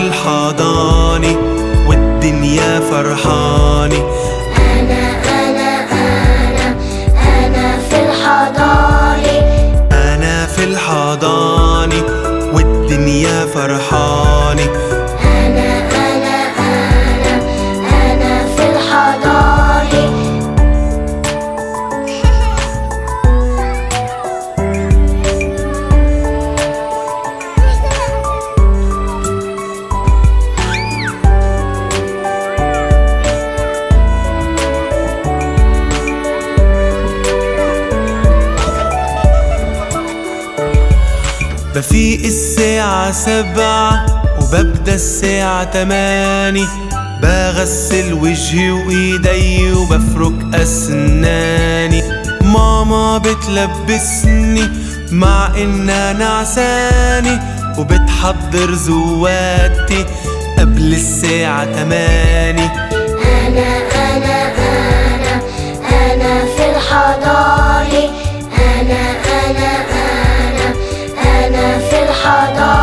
الحضاني والدنيا فرحاني. بفيق الساعة سبعة وببدأ الساعة تماني بغسل وجهي وإيدي وبفرك أسناني. ماما بتلبسني مع إنها نعساني وبتحضر زواتي قبل الساعة تماني أنا أنا أنا أنا في الحضانة. أنا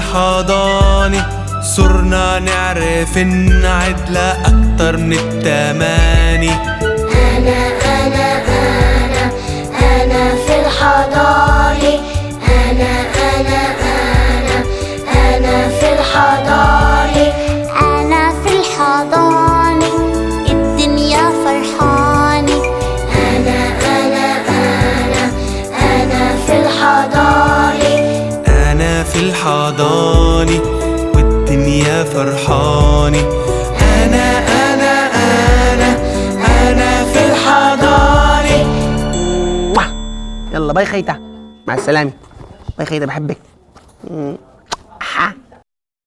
الحضانة. صرنا نعرف نعد لأكتر من التماني الحضانة والدنيا فرحانة أنا أنا أنا أنا في الحضانة يلا باي خيتا مع السلامة. باي خيتا بحبك.